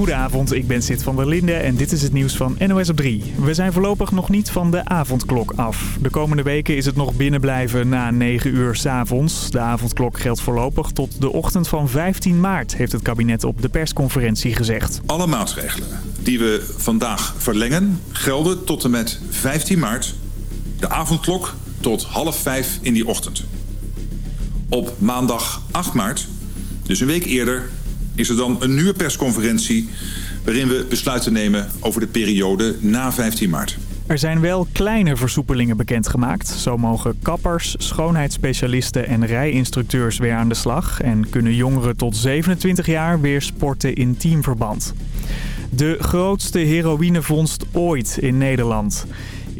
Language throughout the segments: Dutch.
Goedenavond, ik ben Sid van der Linde en dit is het nieuws van NOS op 3. We zijn voorlopig nog niet van de avondklok af. De komende weken is het nog binnenblijven na 9 uur s'avonds. De avondklok geldt voorlopig tot de ochtend van 15 maart, heeft het kabinet op de persconferentie gezegd. Alle maatregelen die we vandaag verlengen gelden tot en met 15 maart. De avondklok tot half vijf in die ochtend. Op maandag 8 maart, dus een week eerder, is er dan een nieuwe persconferentie... waarin we besluiten nemen over de periode na 15 maart. Er zijn wel kleine versoepelingen bekendgemaakt. Zo mogen kappers, schoonheidsspecialisten en rijinstructeurs weer aan de slag... en kunnen jongeren tot 27 jaar weer sporten in teamverband. De grootste heroïnevondst ooit in Nederland.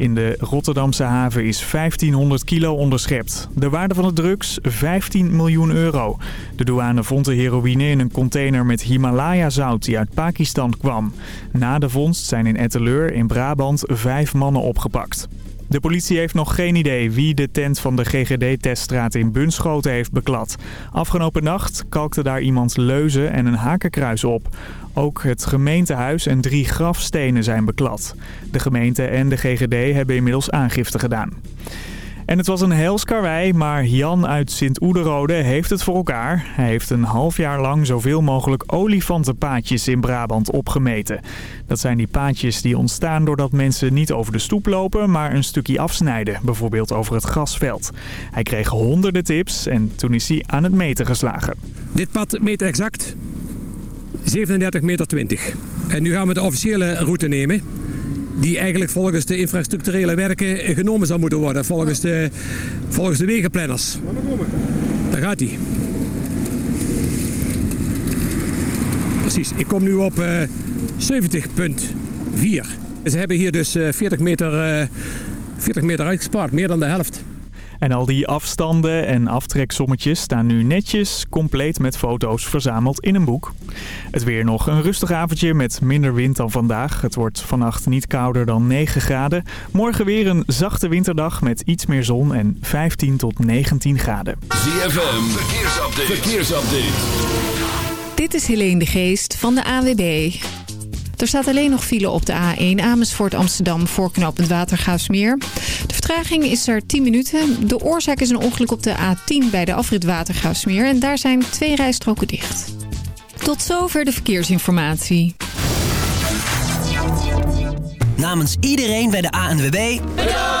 In de Rotterdamse haven is 1500 kilo onderschept. De waarde van de drugs 15 miljoen euro. De douane vond de heroïne in een container met Himalaya-zout die uit Pakistan kwam. Na de vondst zijn in Etteleur in Brabant vijf mannen opgepakt. De politie heeft nog geen idee wie de tent van de GGD-teststraat in Bunschoten heeft beklad. Afgelopen nacht kalkte daar iemand leuzen en een hakenkruis op. Ook het gemeentehuis en drie grafstenen zijn beklad. De gemeente en de GGD hebben inmiddels aangifte gedaan. En het was een hels karwei, maar Jan uit Sint-Oederode heeft het voor elkaar. Hij heeft een half jaar lang zoveel mogelijk olifantenpaadjes in Brabant opgemeten. Dat zijn die paadjes die ontstaan doordat mensen niet over de stoep lopen, maar een stukje afsnijden. Bijvoorbeeld over het grasveld. Hij kreeg honderden tips en toen is hij aan het meten geslagen. Dit pad meet exact 37,20 meter. En nu gaan we de officiële route nemen die eigenlijk volgens de infrastructurele werken genomen zou moeten worden. Volgens de, volgens de wegenplanners. Daar gaat hij. Precies, ik kom nu op uh, 70,4. Ze hebben hier dus uh, 40 meter, uh, 40 meter uitgespaard, meer dan de helft. En al die afstanden en aftreksommetjes staan nu netjes, compleet met foto's verzameld in een boek. Het weer nog een rustig avondje met minder wind dan vandaag. Het wordt vannacht niet kouder dan 9 graden. Morgen weer een zachte winterdag met iets meer zon en 15 tot 19 graden. ZFM, verkeersupdate. verkeersupdate. Dit is Helene de Geest van de AWB. Er staat alleen nog file op de A1 Amersfoort Amsterdam voor knooppunt Watergaasmeer. De vertraging is er 10 minuten. De oorzaak is een ongeluk op de A10 bij de afrit Watergaasmeer. En daar zijn twee rijstroken dicht. Tot zover de verkeersinformatie. Namens iedereen bij de ANWB... Bedankt!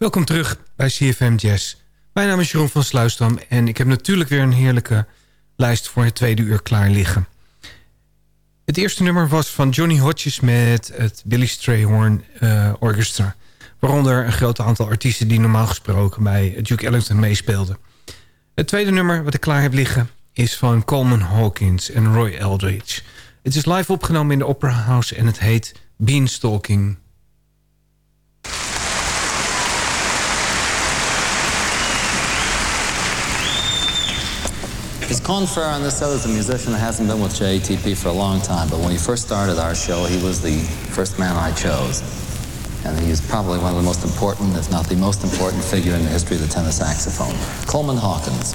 Welkom terug bij CFM Jazz. Mijn naam is Jeroen van Sluisdam en ik heb natuurlijk weer een heerlijke lijst voor het tweede uur klaar liggen. Het eerste nummer was van Johnny Hodges met het Billy Strayhorn uh, Orchestra. Waaronder een groot aantal artiesten die normaal gesproken bij Duke Ellington meespeelden. Het tweede nummer wat ik klaar heb liggen is van Coleman Hawkins en Roy Eldridge. Het is live opgenomen in de Opera House en het heet Beanstalking. It's Confer on this show is a musician that hasn't been with JATP for a long time, but when he first started our show, he was the first man I chose. And he's probably one of the most important, if not the most important figure in the history of the tenor saxophone. Coleman Hawkins.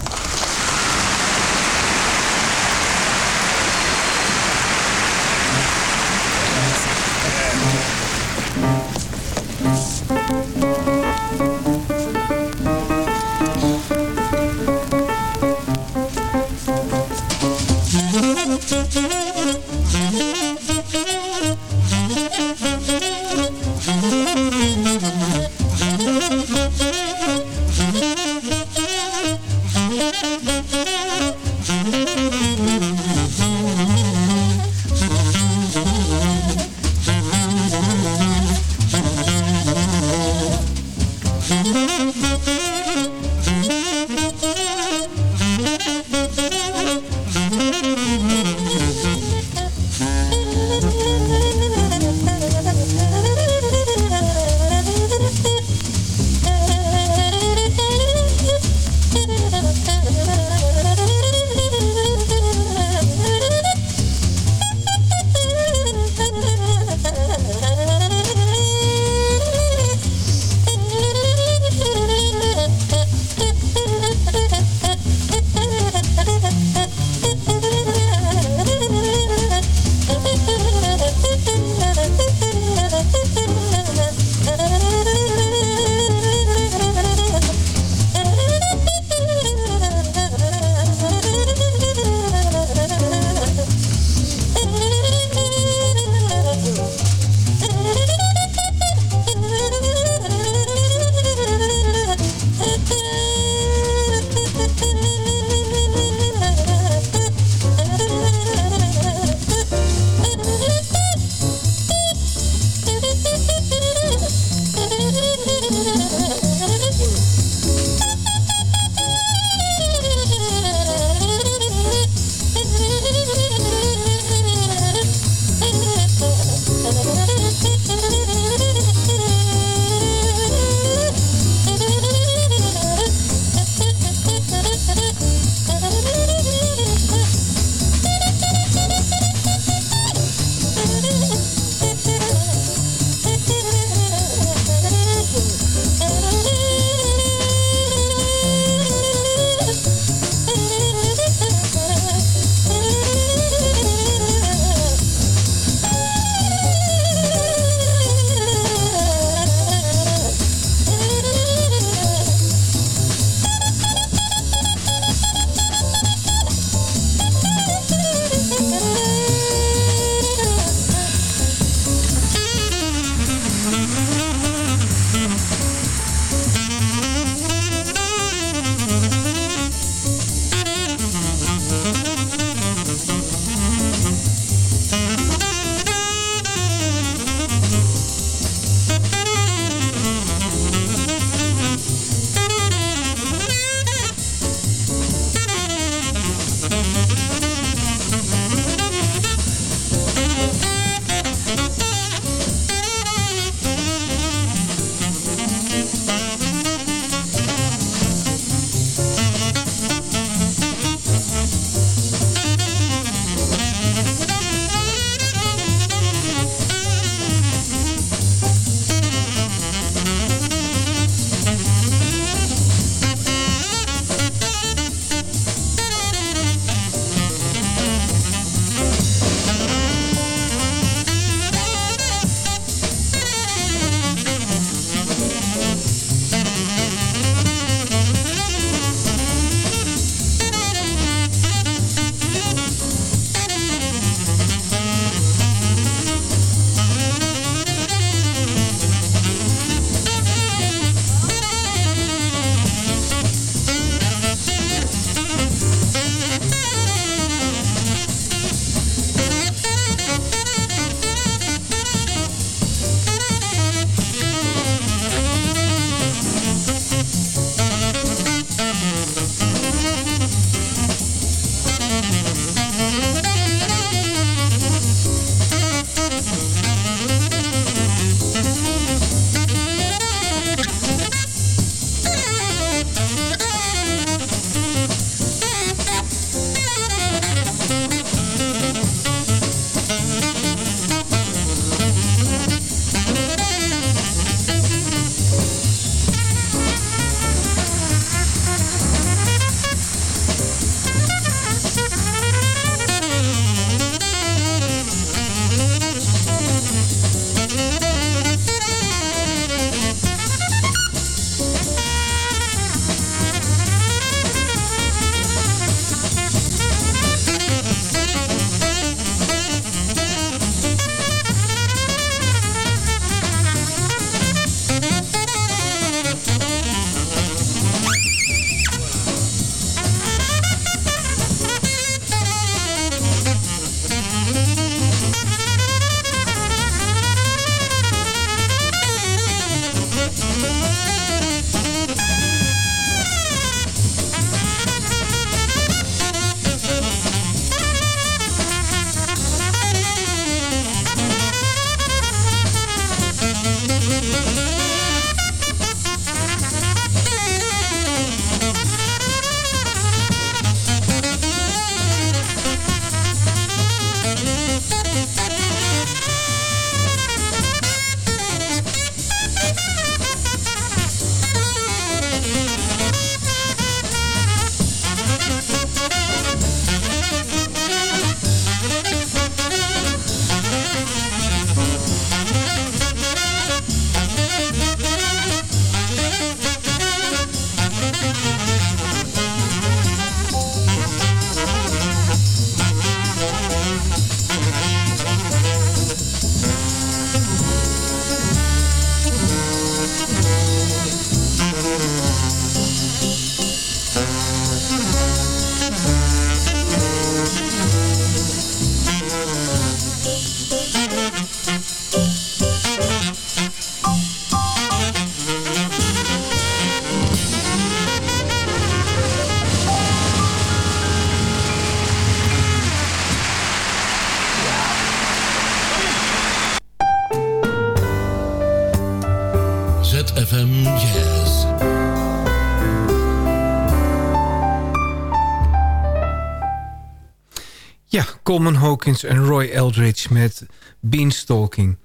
En Roy Eldridge met Beanstalking.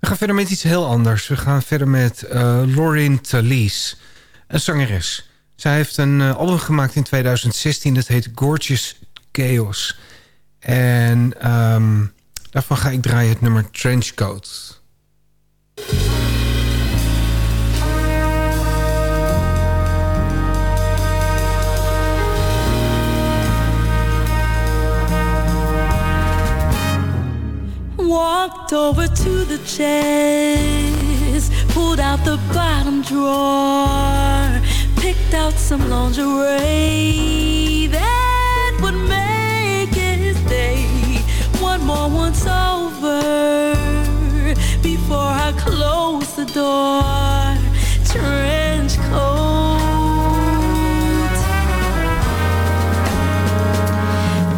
We gaan verder met iets heel anders. We gaan verder met uh, Lauren Talese, een zangeres. Zij heeft een uh, album gemaakt in 2016, dat heet Gorgeous Chaos. En um, daarvan ga ik draaien het nummer Trenchcoat. Walked over to the chest, pulled out the bottom drawer, picked out some lingerie that would make his day one more once over before I close the door. Trench coat,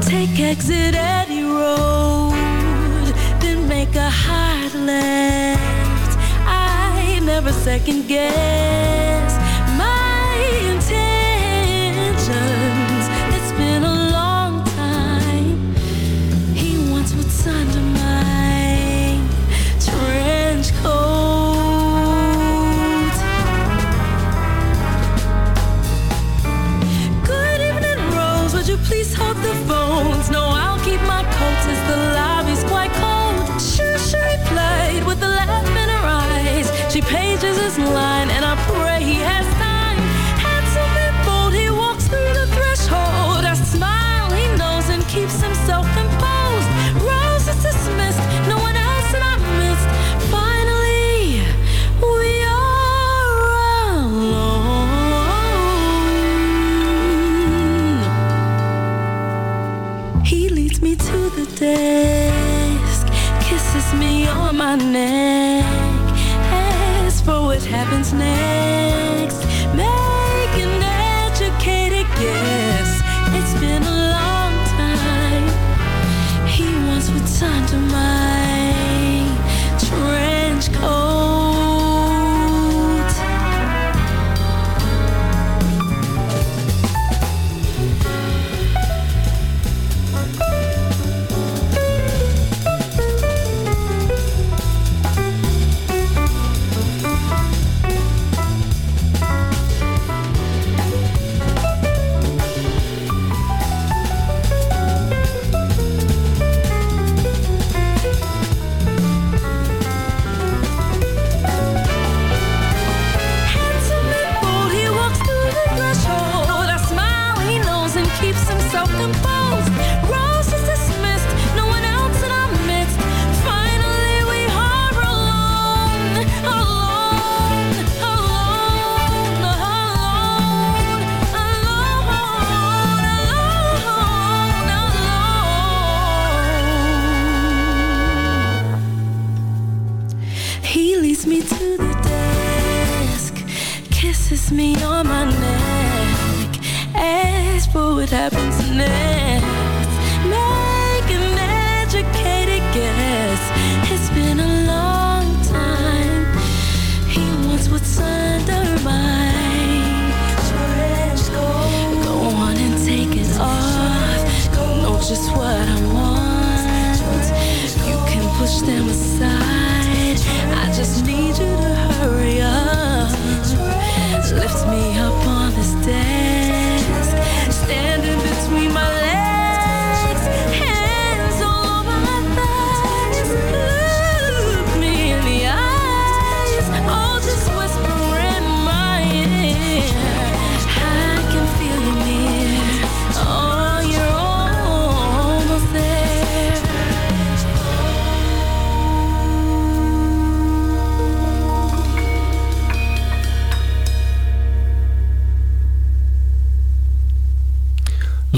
take exit Eddie Road second guess snare.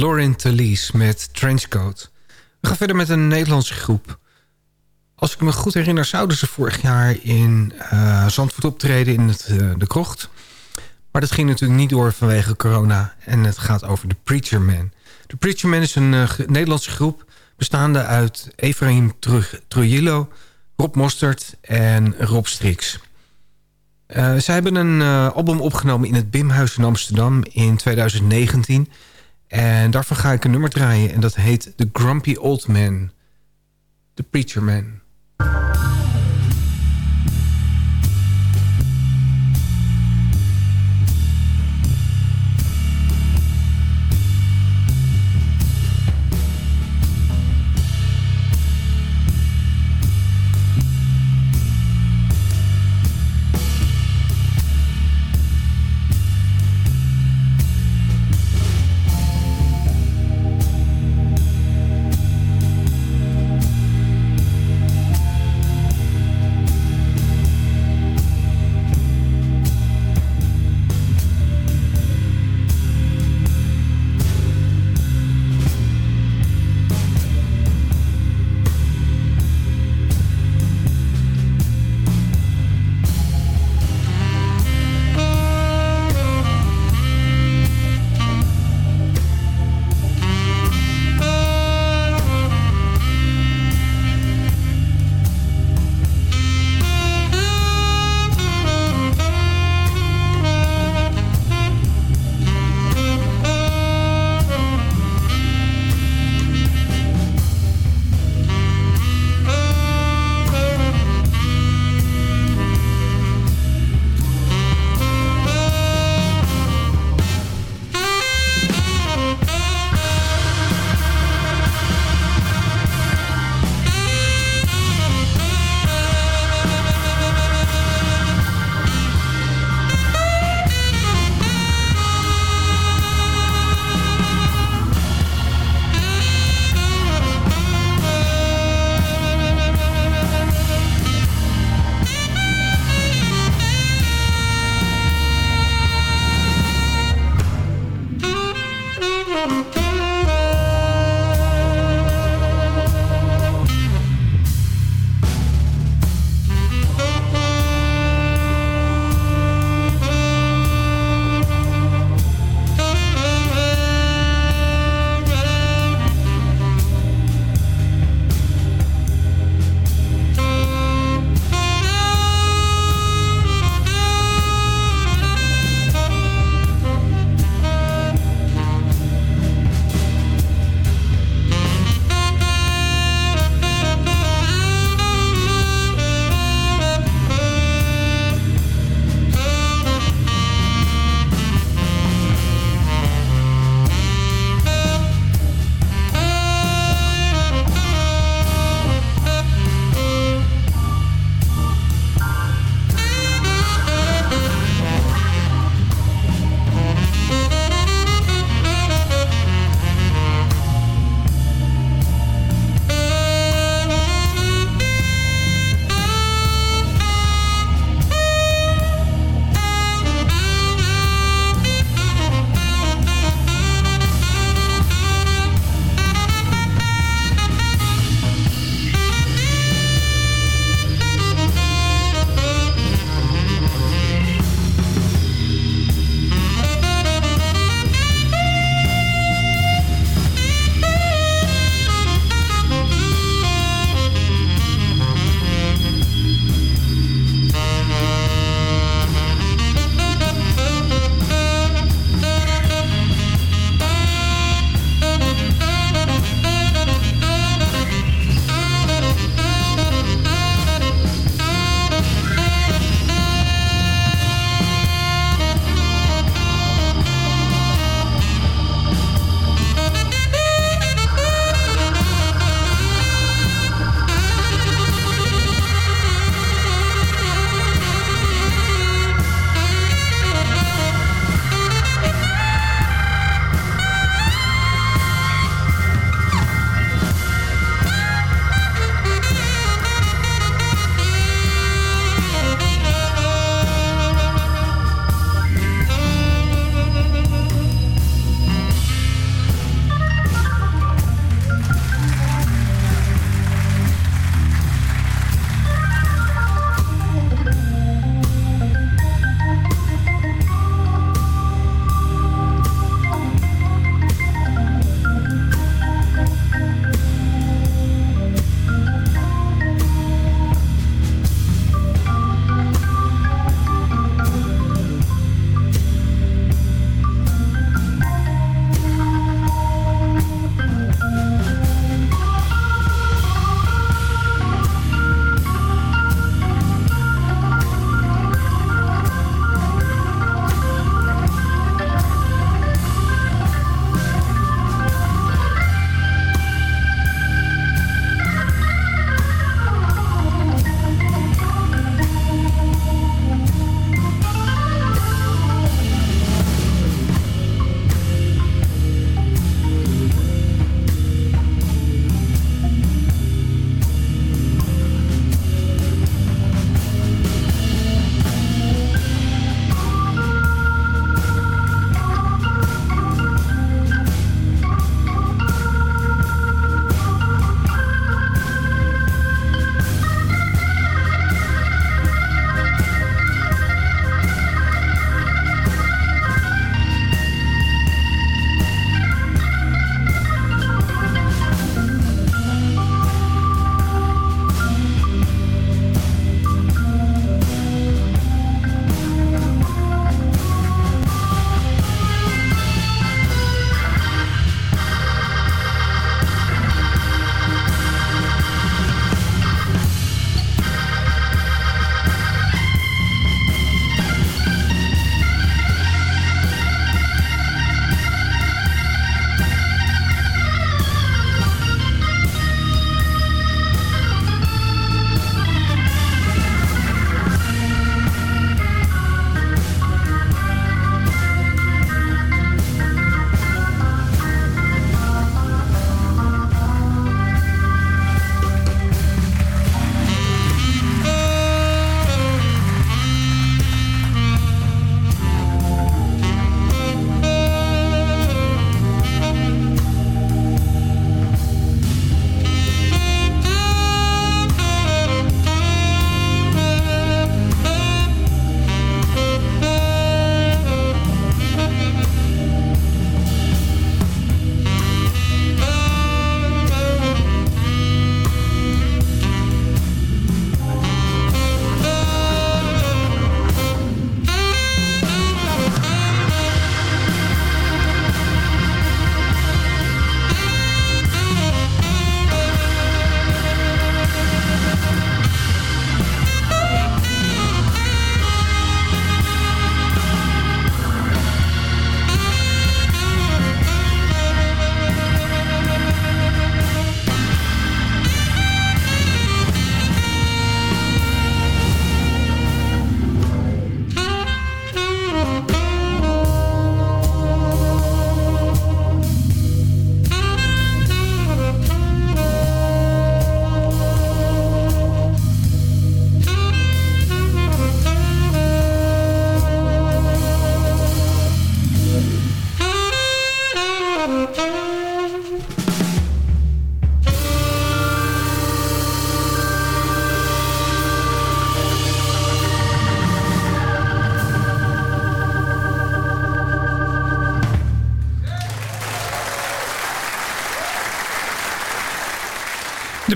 Lauren Talese met Trenchcoat. We gaan verder met een Nederlandse groep. Als ik me goed herinner, zouden ze vorig jaar in uh, Zandvoort optreden in het, uh, de krocht. Maar dat ging natuurlijk niet door vanwege corona. En het gaat over The Preacher Man. The Preacher Man is een uh, Nederlandse groep... bestaande uit Efraim Trujillo, Rob Mostert en Rob Strix. zij hebben een album opgenomen in het Bimhuis in Amsterdam in 2019... En daarvan ga ik een nummer draaien. En dat heet The Grumpy Old Man. The Preacher Man.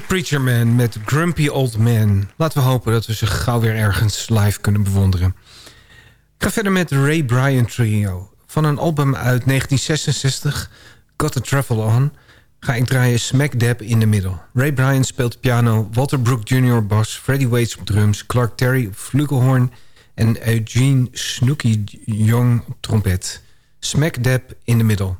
Preacher Man met Grumpy Old Man. Laten we hopen dat we ze gauw weer ergens live kunnen bewonderen. Ik ga verder met Ray Bryant Trio. Van een album uit 1966, Got to Travel On... ga ik draaien Smack Dab in the Middle. Ray Bryant speelt piano, Walter Brook Jr. bas... Freddie Waits op drums, Clark Terry op flugelhorn... en Eugene Snooky Young op trompet. Smack Dab in the Middle.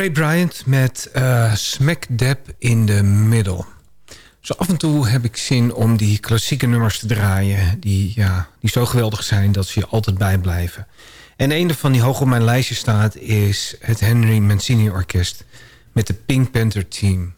Ray Bryant met uh, Smack Dab in the Middle. Zo af en toe heb ik zin om die klassieke nummers te draaien... die, ja, die zo geweldig zijn dat ze je altijd bijblijven. En een van die hoog op mijn lijstje staat is het Henry Mancini Orkest met de Pink Panther Team.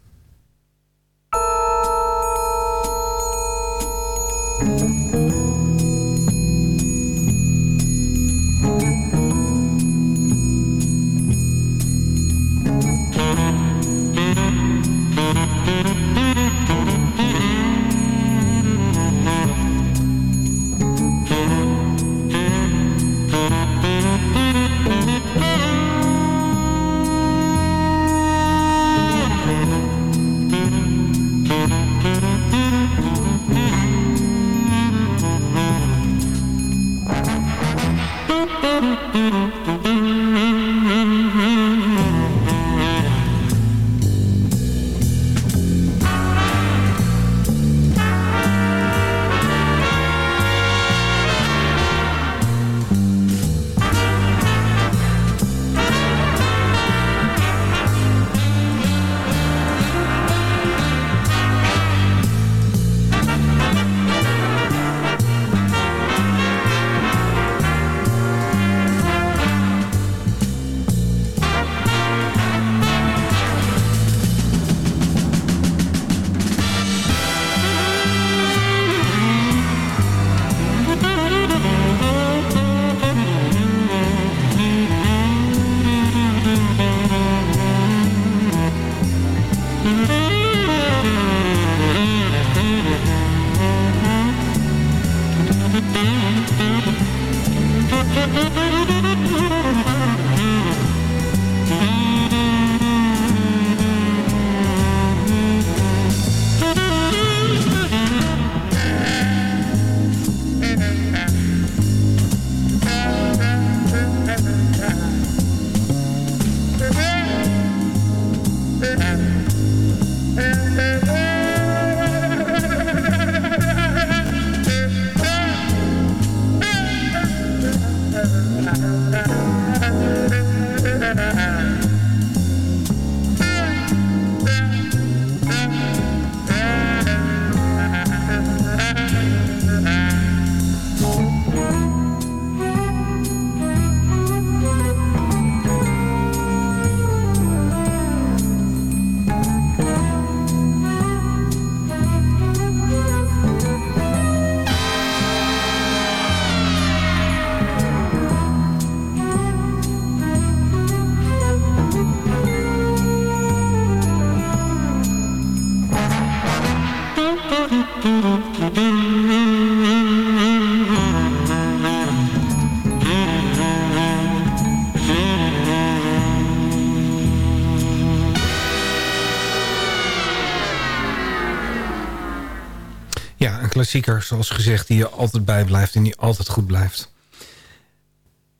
Klassieker, zoals gezegd, die je altijd bijblijft en die altijd goed blijft.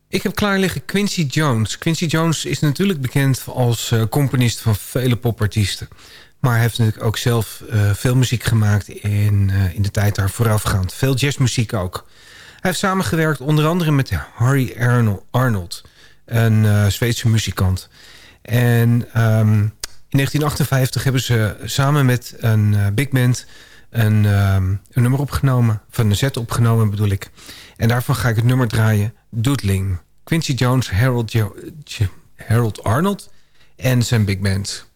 Ik heb klaar liggen Quincy Jones. Quincy Jones is natuurlijk bekend als uh, componist van vele popartiesten. Maar hij heeft natuurlijk ook zelf uh, veel muziek gemaakt in, uh, in de tijd daar voorafgaand. Veel jazzmuziek ook. Hij heeft samengewerkt onder andere met Harry Arnold, een Zweedse muzikant. En um, in 1958 hebben ze samen met een big band een, um, een nummer opgenomen. Van een set opgenomen bedoel ik. En daarvan ga ik het nummer draaien. Doodling. Quincy Jones, Harold, Harold Arnold en zijn big band.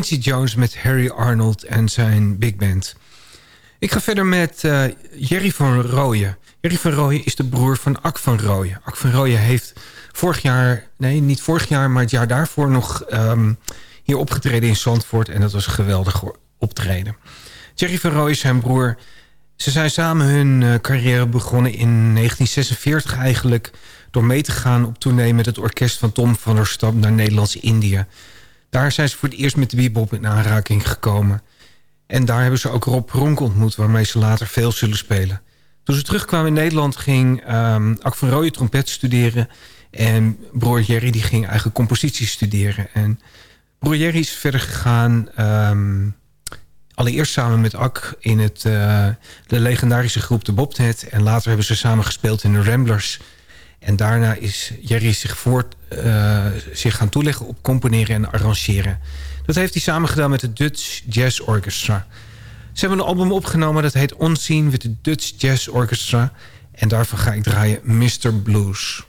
Quincy Jones met Harry Arnold en zijn big band. Ik ga verder met uh, Jerry van Rooyen. Jerry van Rooyen is de broer van Ak van Rooyen. Ak van Rooyen heeft vorig jaar, nee niet vorig jaar... maar het jaar daarvoor nog um, hier opgetreden in Zandvoort. En dat was een geweldig optreden. Jerry van Rooyen is zijn broer. Ze zijn samen hun uh, carrière begonnen in 1946 eigenlijk... door mee te gaan op tournee met het orkest van Tom van der Stam naar Nederlands-Indië. Daar zijn ze voor het eerst met de bebop in aanraking gekomen. En daar hebben ze ook Rob Ronk ontmoet... waarmee ze later veel zullen spelen. Toen ze terugkwamen in Nederland ging um, Ak van Rooyen trompet studeren... en broer Jerry die ging eigenlijk compositie studeren. En broer Jerry is verder gegaan... Um, allereerst samen met Ak in het, uh, de legendarische groep de Bobhead... en later hebben ze samen gespeeld in de Ramblers... En daarna is Jerry zich, voort, uh, zich gaan toeleggen op componeren en arrangeren. Dat heeft hij samen gedaan met het Dutch Jazz Orchestra. Ze hebben een album opgenomen dat heet Unseen with the Dutch Jazz Orchestra. En daarvan ga ik draaien Mr. Blues.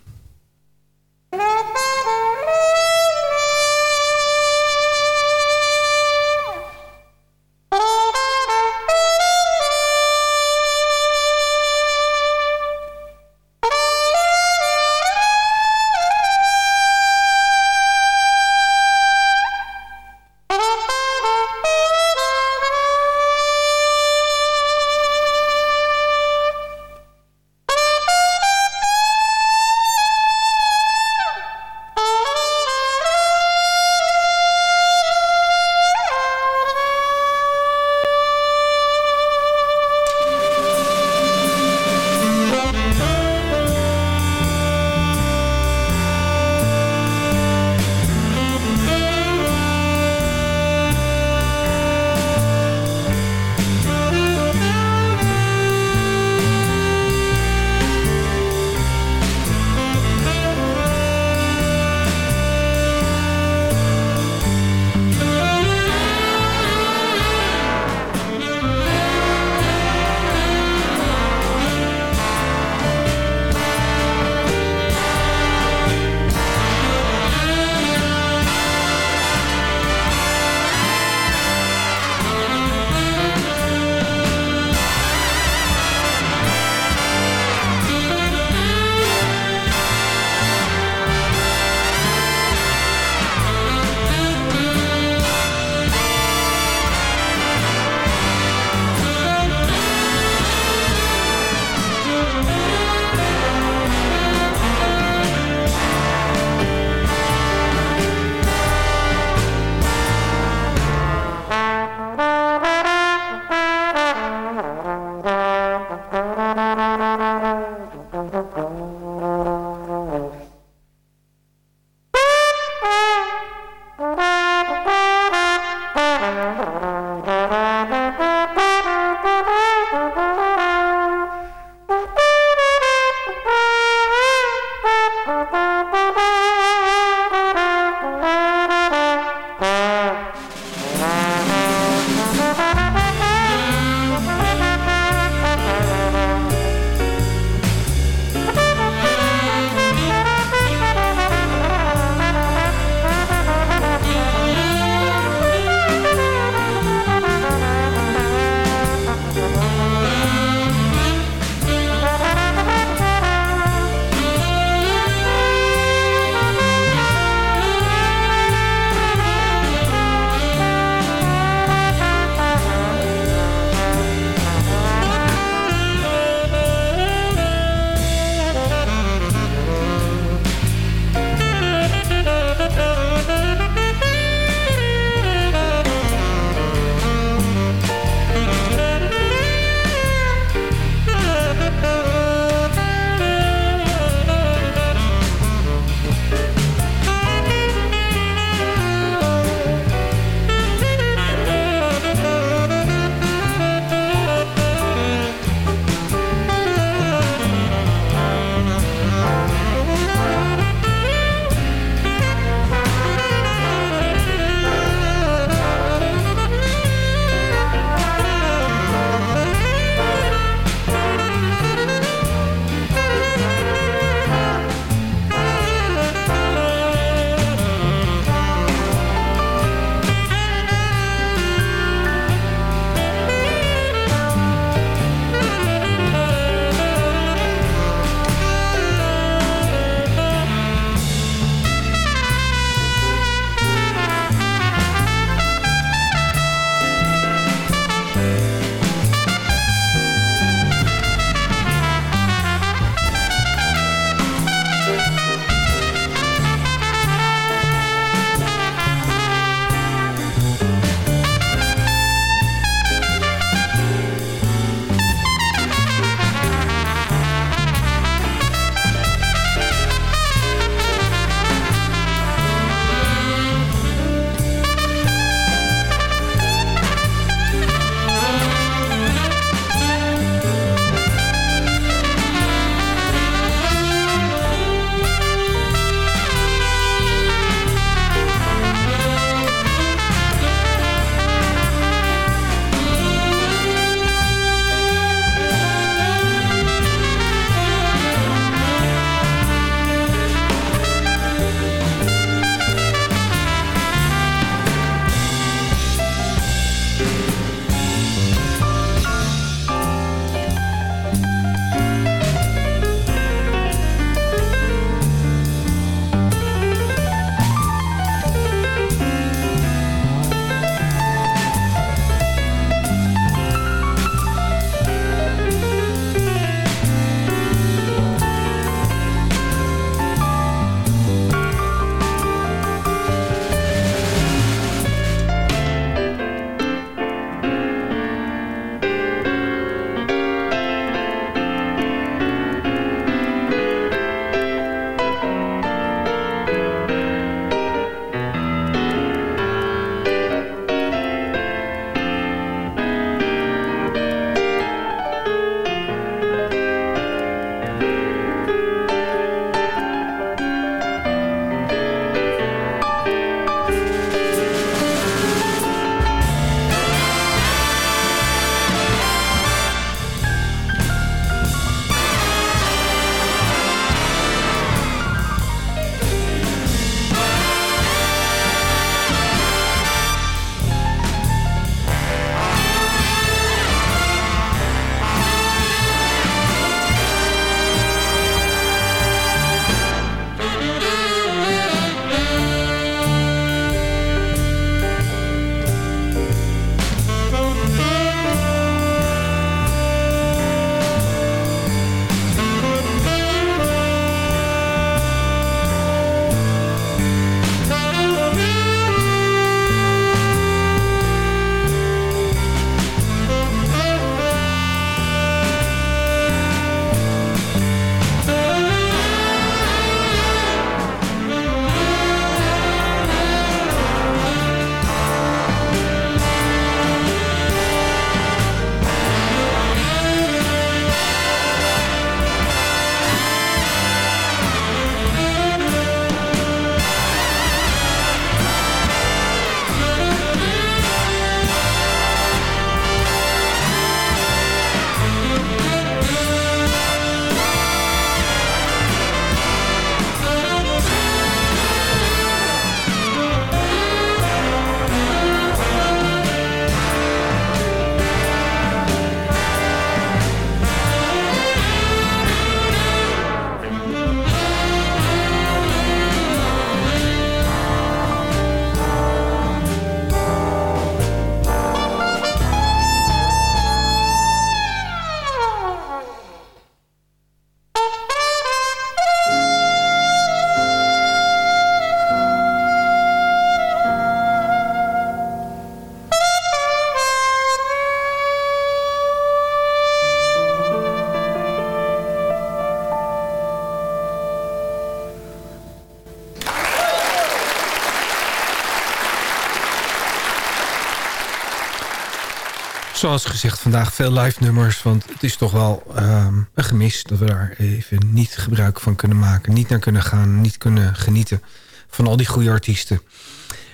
Zoals gezegd, vandaag veel live nummers. Want het is toch wel ehm, een gemis dat we daar even niet gebruik van kunnen maken. Niet naar kunnen gaan, niet kunnen genieten van al die goede artiesten.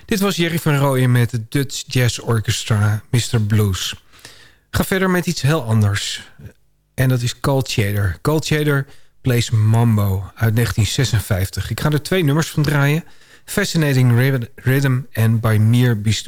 Dit was Jerry van Rooyen met het Dutch Jazz Orchestra, Mr. Blues. Ga verder met iets heel anders. En dat is Cold Shader. Cold Shader plays Mambo uit 1956. Ik ga er twee nummers van draaien. Fascinating Rhythm en By Mir Bist.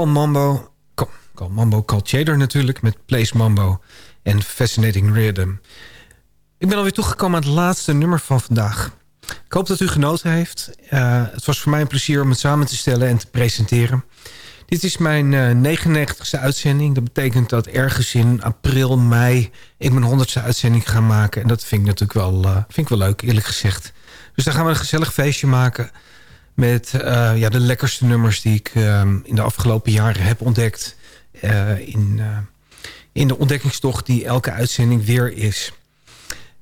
Call Mambo... Call, Mambo, Call natuurlijk... met Place Mambo en Fascinating Rhythm. Ik ben alweer toegekomen aan het laatste nummer van vandaag. Ik hoop dat u genoten heeft. Uh, het was voor mij een plezier om het samen te stellen en te presenteren. Dit is mijn uh, 99ste uitzending. Dat betekent dat ergens in april, mei... ik mijn 100ste uitzending ga maken. En dat vind ik natuurlijk wel, uh, vind ik wel leuk, eerlijk gezegd. Dus daar gaan we een gezellig feestje maken... Met uh, ja, de lekkerste nummers die ik uh, in de afgelopen jaren heb ontdekt. Uh, in, in de ontdekkingstocht die elke uitzending weer is.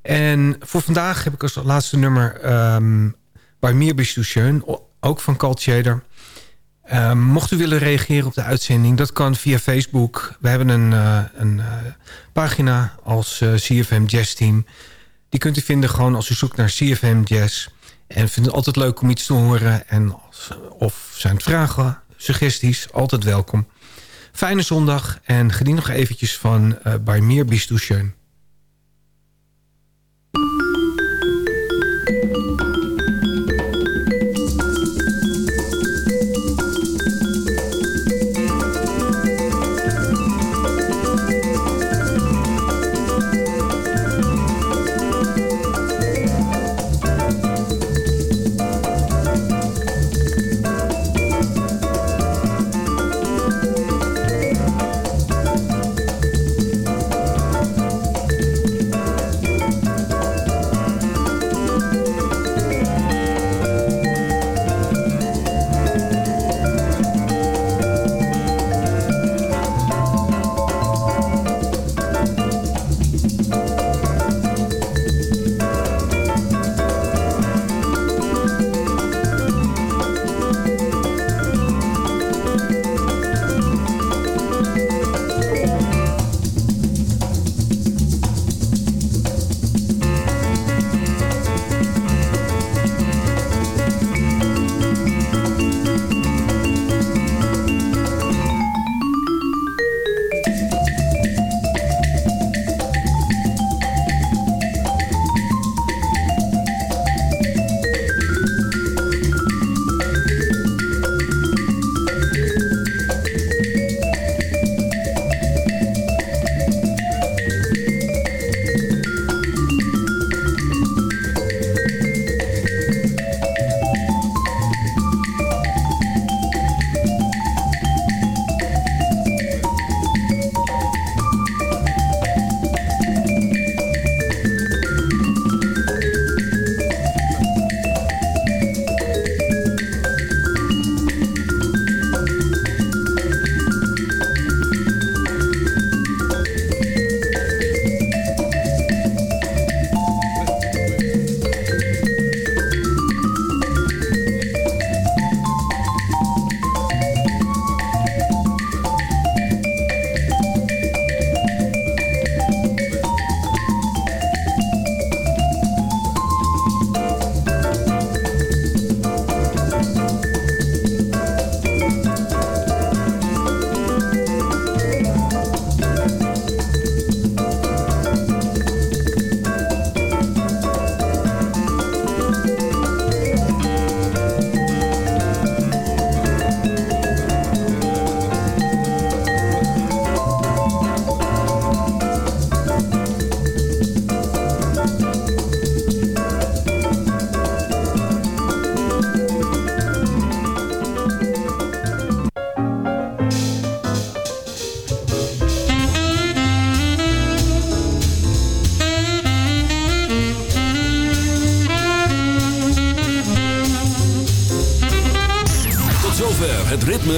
En voor vandaag heb ik als laatste nummer um, bij Mir ook van Cold Shader. Um, mocht u willen reageren op de uitzending, dat kan via Facebook. We hebben een, een pagina als CFM Jazz Team. Die kunt u vinden gewoon als u zoekt naar CFM Jazz... En vind het altijd leuk om iets te horen. En of zijn vragen, suggesties, altijd welkom. Fijne zondag en geniet nog eventjes van uh, Bij Meer Bist